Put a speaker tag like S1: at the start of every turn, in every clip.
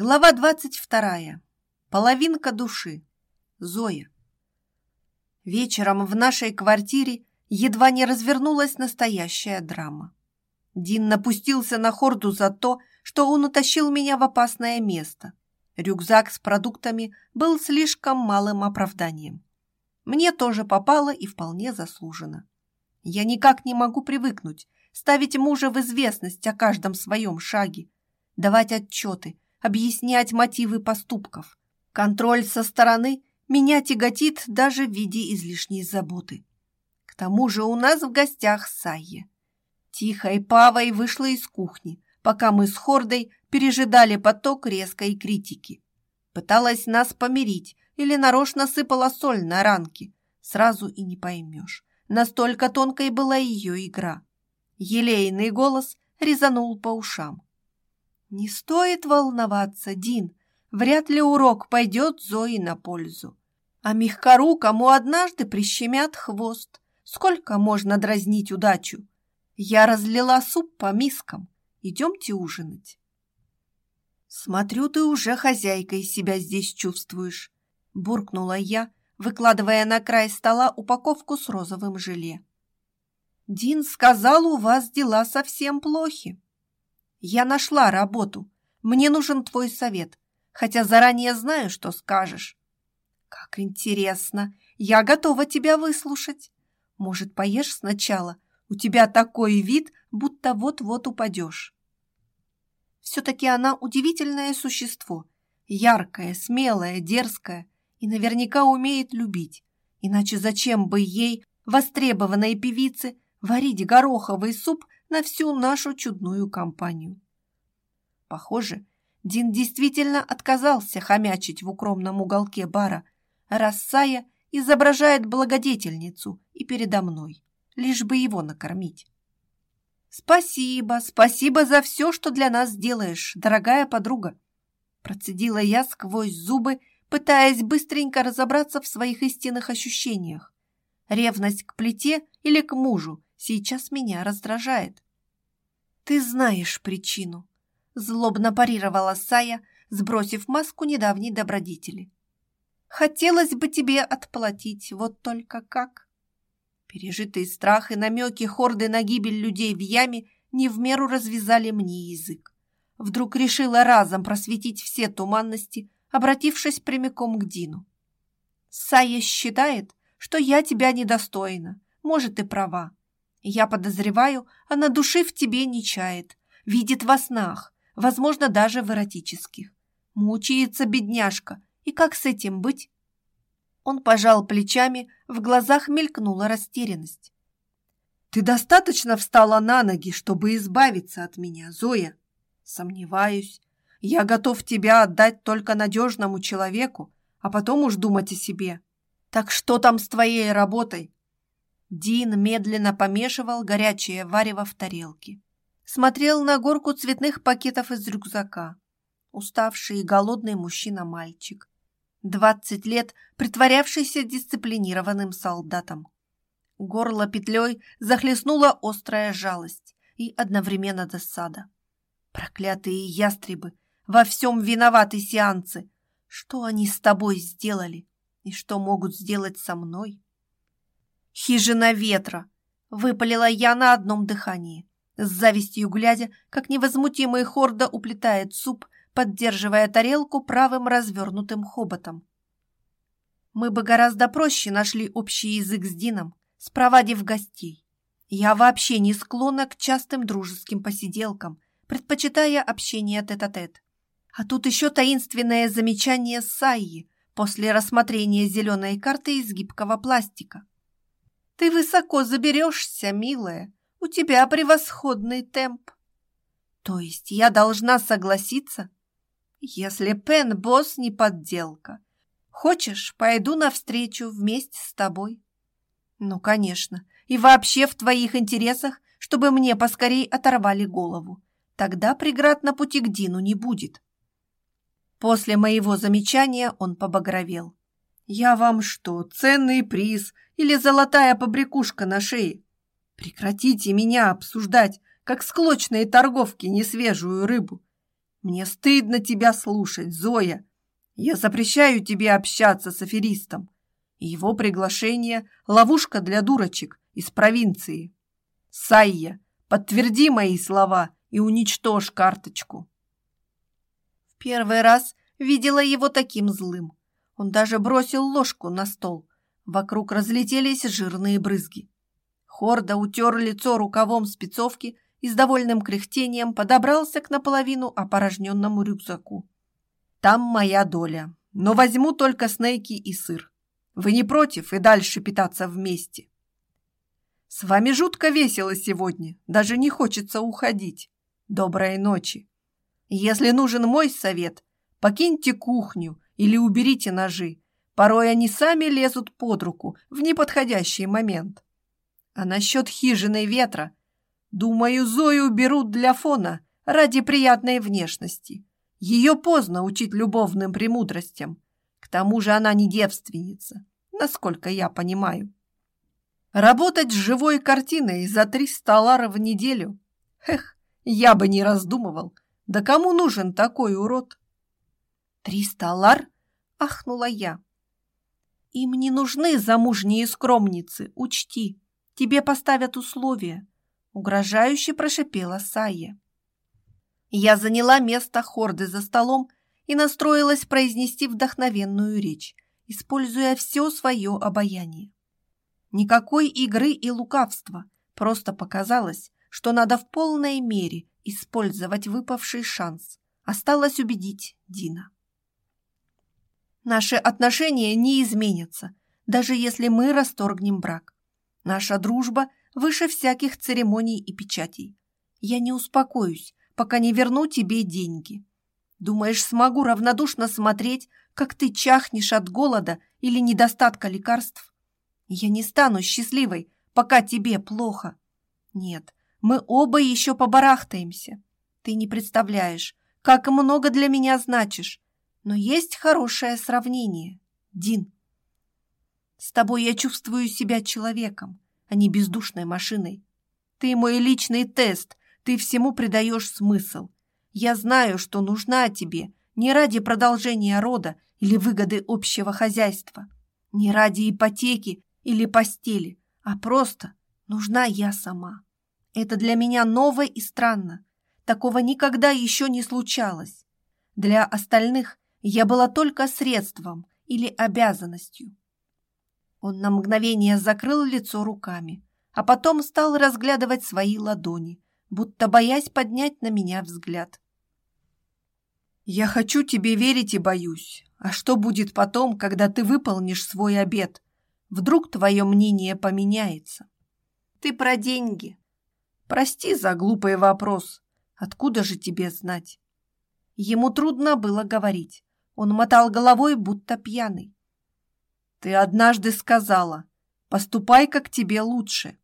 S1: Глава двадцать вторая. Половинка души. Зоя. Вечером в нашей квартире едва не развернулась настоящая драма. Дин напустился на хорду за то, что он утащил меня в опасное место. Рюкзак с продуктами был слишком малым оправданием. Мне тоже попало и вполне заслуженно. Я никак не могу привыкнуть ставить мужа в известность о каждом своем шаге, давать отчеты – объяснять мотивы поступков. Контроль со стороны меня тяготит даже в виде излишней заботы. К тому же у нас в гостях Сайе. Тихой Павой вышла из кухни, пока мы с Хордой пережидали поток резкой критики. Пыталась нас помирить или нарочно сыпала соль на ранки. Сразу и не поймешь. Настолько тонкой была ее игра. Елейный голос резанул по ушам. Не стоит волноваться, Дин. Вряд ли урок пойдет Зои на пользу. А мягкорукому однажды прищемят хвост. Сколько можно дразнить удачу? Я разлила суп по мискам. Идемте ужинать. Смотрю, ты уже хозяйкой себя здесь чувствуешь, буркнула я, выкладывая на край стола упаковку с розовым желе. Дин сказал, у вас дела совсем плохи. Я нашла работу. Мне нужен твой совет, хотя заранее знаю, что скажешь. Как интересно. Я готова тебя выслушать. Может, поешь сначала? У тебя такой вид, будто вот-вот упадешь. Все-таки она удивительное существо. Яркое, смелое, дерзкое и наверняка умеет любить. Иначе зачем бы ей, востребованной певице, варить гороховый суп на всю нашу чудную компанию. Похоже, Дин действительно отказался хомячить в укромном уголке бара, раз Сая изображает благодетельницу и передо мной, лишь бы его накормить. «Спасибо, спасибо за все, что для нас делаешь, дорогая подруга!» Процедила я сквозь зубы, пытаясь быстренько разобраться в своих истинных ощущениях. Ревность к плите или к мужу сейчас меня раздражает. Ты знаешь причину. Злобно парировала Сая, сбросив маску недавней добродетели. Хотелось бы тебе отплатить, вот только как? Пережитый страх и намеки хорды на гибель людей в яме не в меру развязали мне язык. Вдруг решила разом просветить все туманности, обратившись прямиком к Дину. Сая считает, что я тебя недостойна, может и права. Я подозреваю, она души в тебе не чает, видит во снах, возможно, даже в эротических. Мучается бедняжка, и как с этим быть? Он пожал плечами, в глазах мелькнула растерянность. «Ты достаточно встала на ноги, чтобы избавиться от меня, Зоя?» «Сомневаюсь. Я готов тебя отдать только надежному человеку, а потом уж думать о себе. Так что там с твоей работой? Дин медленно помешивал горячее варево в тарелке. Смотрел на горку цветных пакетов из рюкзака. Уставший и голодный мужчина-мальчик. Двадцать лет притворявшийся дисциплинированным солдатом. Горло петлей захлестнула острая жалость и одновременно досада. Проклятые ястребы, во всем виноваты сеансы. Что они с тобой сделали и что могут сделать со мной? «Хижина ветра!» — выпалила я на одном дыхании, с завистью глядя, как невозмутимый хорда уплетает суп, поддерживая тарелку правым развернутым хоботом. Мы бы гораздо проще нашли общий язык с Дином, спровадив гостей. Я вообще не склонна к частым дружеским посиделкам, предпочитая общение тет-а-тет. -тет. А тут еще таинственное замечание Сайи после рассмотрения зеленой карты из гибкого пластика. Ты высоко заберешься, милая. У тебя превосходный темп. То есть я должна согласиться? Если Пен Босс не подделка. Хочешь, пойду навстречу вместе с тобой? Ну, конечно. И вообще в твоих интересах, чтобы мне поскорей оторвали голову. Тогда преград на пути к Дину не будет. После моего замечания он побагровел. «Я вам что, ценный приз или золотая побрякушка на шее? Прекратите меня обсуждать, как склочные торговки несвежую рыбу. Мне стыдно тебя слушать, Зоя. Я запрещаю тебе общаться с аферистом. Его приглашение — ловушка для дурочек из провинции. Сайя, подтверди мои слова и уничтожь карточку. В первый раз видела его таким злым. Он даже бросил ложку на стол. Вокруг разлетелись жирные брызги. Хорда утер лицо рукавом спецовки и с довольным кряхтением подобрался к наполовину опорожненному рюкзаку. «Там моя доля, но возьму только снейки и сыр. Вы не против и дальше питаться вместе?» «С вами жутко весело сегодня, даже не хочется уходить. Доброй ночи. Если нужен мой совет, покиньте кухню или уберите ножи. Порой они сами лезут под руку в неподходящий момент. А насчет хижины ветра, думаю, Зою берут для фона ради приятной внешности. Ее поздно учить любовным премудростям. К тому же она не девственница, насколько я понимаю. Работать с живой картиной за 300 ларов в неделю? Эх, я бы не раздумывал. Да кому нужен такой урод? «Триста лар?» — ахнула я. «Им не нужны замужние скромницы, учти. Тебе поставят условия», — угрожающе прошипела Сая. Я заняла место Хорды за столом и настроилась произнести вдохновенную речь, используя все свое обаяние. Никакой игры и лукавства, просто показалось, что надо в полной мере использовать выпавший шанс. Осталось убедить Дина. Наши отношения не изменятся, даже если мы расторгнем брак. Наша дружба выше всяких церемоний и печатей. Я не успокоюсь, пока не верну тебе деньги. Думаешь, смогу равнодушно смотреть, как ты чахнешь от голода или недостатка лекарств? Я не стану счастливой, пока тебе плохо. Нет, мы оба еще побарахтаемся. Ты не представляешь, как много для меня значишь. Но есть хорошее сравнение, Дин. С тобой я чувствую себя человеком, а не бездушной машиной. Ты мой личный тест, ты всему придаешь смысл. Я знаю, что нужна тебе не ради продолжения рода или выгоды общего хозяйства, не ради ипотеки или постели, а просто нужна я сама. Это для меня ново и странно. Такого никогда еще не случалось. Для остальных я была только средством или обязанностью. Он на мгновение закрыл лицо руками, а потом стал разглядывать свои ладони, будто боясь поднять на меня взгляд. «Я хочу тебе верить и боюсь. А что будет потом, когда ты выполнишь свой обет? Вдруг твое мнение поменяется?» «Ты про деньги», Прости за глупый вопрос. Откуда же тебе знать? Ему трудно было говорить. Он мотал головой, будто пьяный. Ты однажды сказала, поступай, как тебе лучше.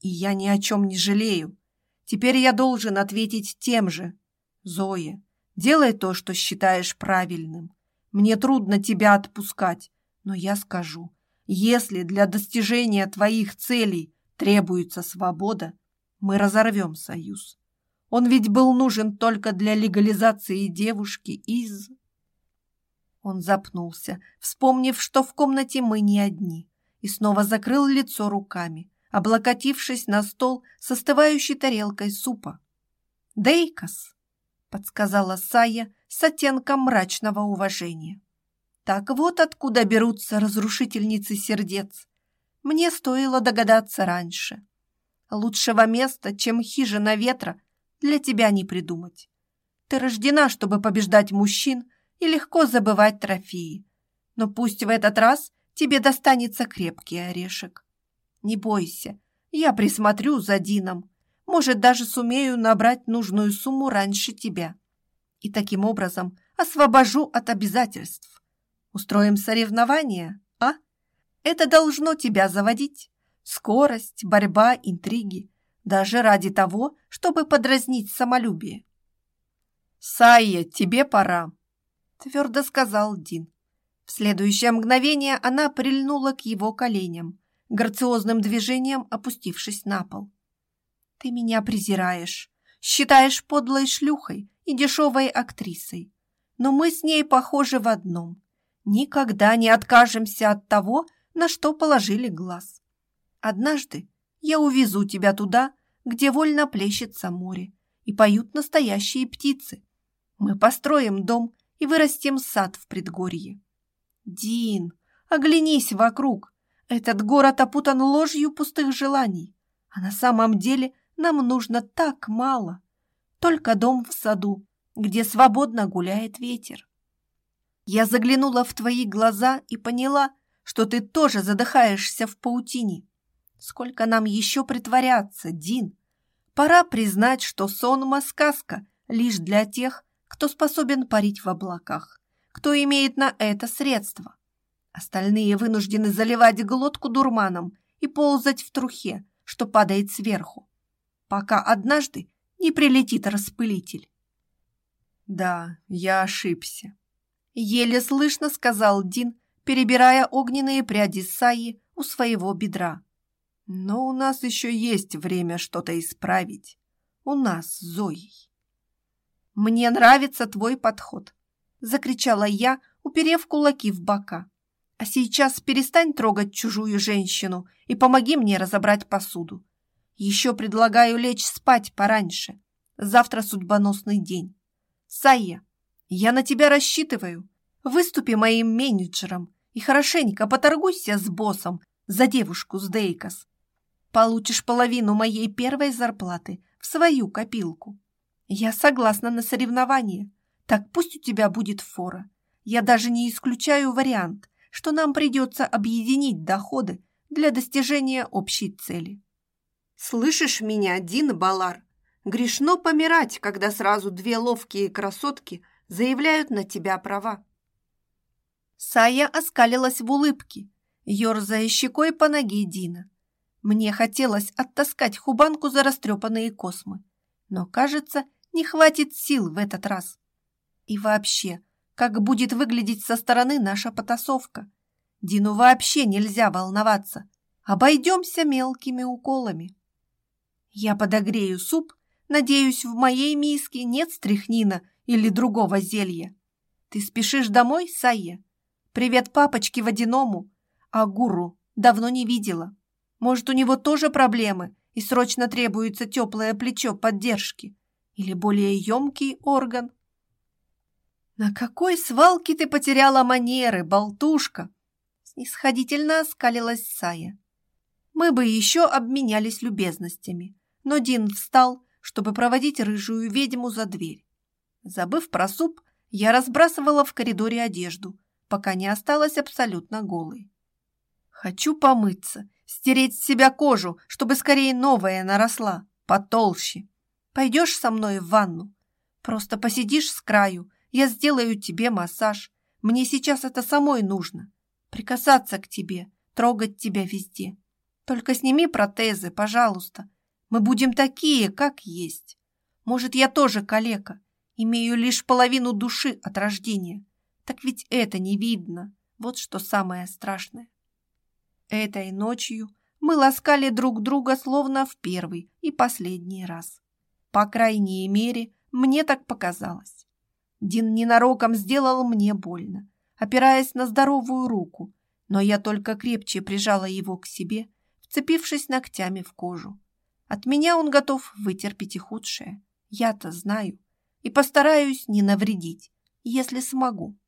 S1: И я ни о чем не жалею. Теперь я должен ответить тем же. Зоя, делай то, что считаешь правильным. Мне трудно тебя отпускать, но я скажу, если для достижения твоих целей требуется свобода, мы разорвем союз. Он ведь был нужен только для легализации девушки из... Он запнулся, вспомнив, что в комнате мы не одни, и снова закрыл лицо руками, облокотившись на стол с остывающей тарелкой супа. «Дейкос», — подсказала Сая с оттенком мрачного уважения. «Так вот откуда берутся разрушительницы сердец. Мне стоило догадаться раньше». Лучшего места, чем хижина ветра, для тебя не придумать. Ты рождена, чтобы побеждать мужчин и легко забывать трофеи. Но пусть в этот раз тебе достанется крепкий орешек. Не бойся, я присмотрю за Дином. Может, даже сумею набрать нужную сумму раньше тебя. И таким образом освобожу от обязательств. Устроим соревнования, а? Это должно тебя заводить. Скорость, борьба, интриги. Даже ради того, чтобы подразнить самолюбие. «Сайя, тебе пора», — твердо сказал Дин. В следующее мгновение она прильнула к его коленям, грациозным движением опустившись на пол. «Ты меня презираешь, считаешь подлой шлюхой и дешевой актрисой. Но мы с ней похожи в одном. Никогда не откажемся от того, на что положили глаз. Однажды я увезу тебя туда, где вольно плещется море и поют настоящие птицы. Мы построим дом и вырастим сад в предгорье. Дин, оглянись вокруг. Этот город опутан ложью пустых желаний. А на самом деле нам нужно так мало. Только дом в саду, где свободно гуляет ветер. Я заглянула в твои глаза и поняла, что ты тоже задыхаешься в паутине. Сколько нам еще притворяться, Дин? Пора признать, что сонма сказка лишь для тех, кто способен парить в облаках, кто имеет на это средства. Остальные вынуждены заливать глотку дурманом и ползать в трухе, что падает сверху, пока однажды не прилетит распылитель.
S2: Да, я ошибся.
S1: Еле слышно сказал Дин, перебирая огненные пряди Саи у своего бедра.
S2: Но у нас еще есть время что-то исправить. У нас с Зоей.
S1: «Мне нравится твой подход!» — закричала я, уперев кулаки в бока. «А сейчас перестань трогать чужую женщину и помоги мне разобрать посуду. Еще предлагаю лечь спать пораньше. Завтра судьбоносный день. Сая, я на тебя рассчитываю. Выступи моим менеджером и хорошенько поторгуйся с боссом за девушку с Дейкос. Получишь половину моей первой зарплаты в свою копилку. Я согласна на соревнование. Так пусть у тебя будет фора. Я даже не исключаю вариант, что нам придется объединить доходы для достижения общей цели. Слышишь меня, Дин Балар? Грешно помирать, когда сразу две ловкие красотки заявляют на тебя права. Сая оскалилась в улыбке, ерзая щекой по ноге Дина. Мне хотелось оттаскать Хубанку за растрепанные космы, но, кажется, не хватит сил в этот раз. И вообще, как будет выглядеть со стороны наша потасовка? Дину вообще нельзя волноваться. Обойдемся мелкими уколами. Я подогрею суп, надеюсь, в моей миске нет стряхнина или другого зелья. Ты спешишь домой, Сайя? Привет папочке водяному, а гуру давно не видела. Может, у него тоже проблемы и срочно требуется теплое плечо поддержки или более емкий орган? На какой свалке ты потеряла манеры, болтушка? Снисходительно оскалилась Сая. Мы бы еще обменялись любезностями, но Дин встал, чтобы проводить рыжую ведьму за дверь. Забыв про суп, я разбрасывала в коридоре одежду, пока не осталась абсолютно голой. Хочу помыться, стереть с себя кожу, чтобы скорее новая наросла, потолще. Пойдешь со мной в ванну? Просто посидишь с краю, я сделаю тебе массаж. Мне сейчас это самой нужно. Прикасаться к тебе, трогать тебя везде. Только сними протезы, пожалуйста. Мы будем такие, как есть. Может, я тоже калека, имею лишь половину души от рождения. Так ведь это не видно. Вот что самое страшное. Этой ночью мы ласкали друг друга словно в первый и последний раз. По крайней мере, мне так показалось. Дин ненароком сделал мне больно, опираясь на здоровую руку, но я только крепче прижала его к себе, вцепившись ногтями в кожу. От меня он готов вытерпеть и худшее. Я-то знаю. И постараюсь не навредить, если смогу.